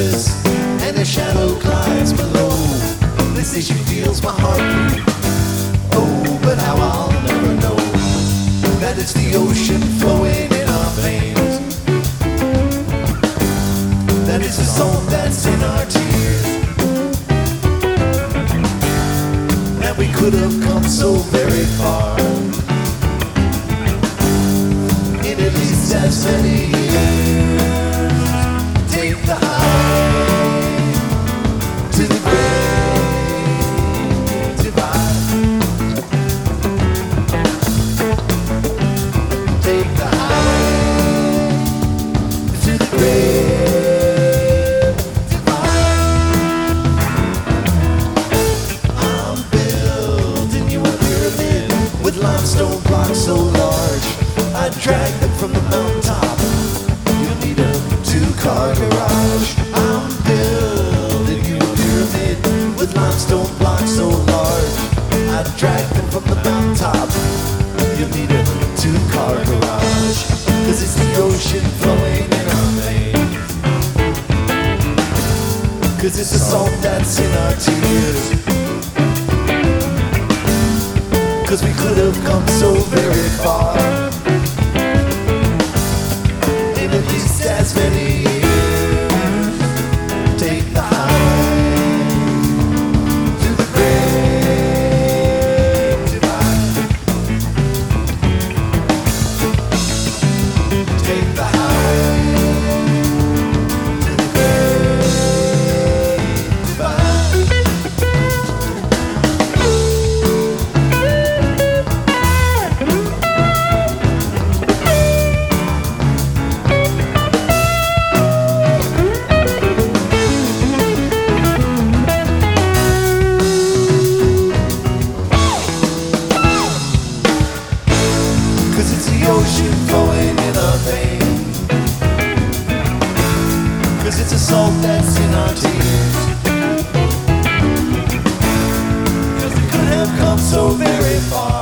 Surface, and the shadow climbs below. This issue feels my heartbeat. Oh, but how I'll never know that it's the ocean flowing in our veins. That is the song that's in our tears. That we could have come so very far. In at least as many years. I drag them from the mountaintop. You'll need a two-car garage. Cause it's the ocean flowing in our veins. Cause it's the salt that's in our tears. Cause we could have come so very far. so very far.